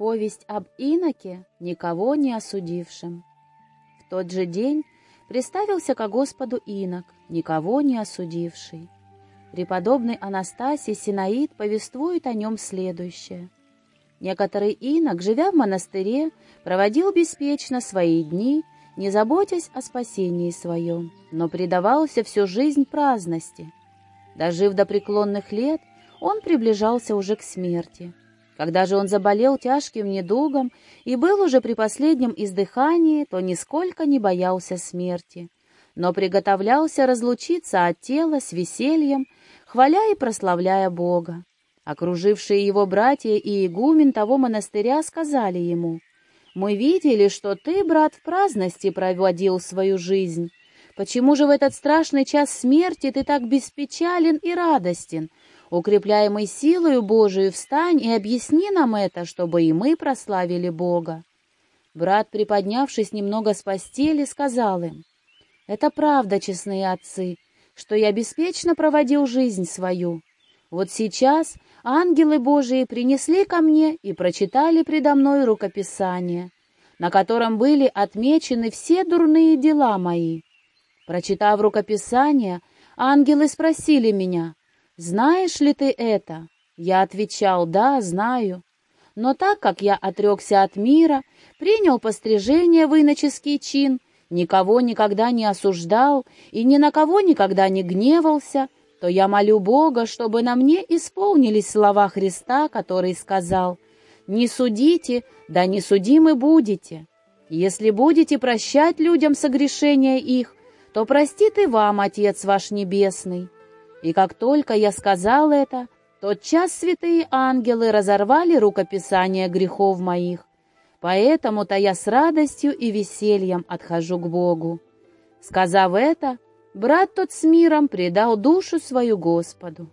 Повесть об иноке, никого не осудившем. В тот же день приставился ко Господу инок, никого не осудивший. Преподобный Анастасий Синаид повествует о нем следующее. Некоторый инок, живя в монастыре, проводил беспечно свои дни, не заботясь о спасении своем, но предавался всю жизнь праздности. Дожив до преклонных лет, он приближался уже к смерти. Когда же он заболел тяжким недугом и был уже при последнем издыхании, то нисколько не боялся смерти, но приготовлялся разлучиться от тела с весельем, хваля и прославляя Бога. Окружившие его братья и игумен того монастыря сказали ему, «Мы видели, что ты, брат, в праздности проводил свою жизнь. Почему же в этот страшный час смерти ты так беспечален и радостен?» Укрепляемый силою Божию, встань и объясни нам это, чтобы и мы прославили Бога. Брат, приподнявшись немного с постели, сказал им, «Это правда, честные отцы, что я беспечно проводил жизнь свою. Вот сейчас ангелы Божии принесли ко мне и прочитали предо мной рукописание, на котором были отмечены все дурные дела мои. Прочитав рукописание, ангелы спросили меня, «Знаешь ли ты это?» Я отвечал, «Да, знаю». Но так как я отрекся от мира, принял пострижение в иноческий чин, никого никогда не осуждал и ни на кого никогда не гневался, то я молю Бога, чтобы на мне исполнились слова Христа, который сказал, «Не судите, да не судимы будете. Если будете прощать людям согрешения их, то простит и вам Отец ваш Небесный». И как только я сказал это, тотчас святые ангелы разорвали рукописание грехов моих. Поэтому-то я с радостью и весельем отхожу к Богу. Сказав это, брат тот с миром предал душу свою Господу.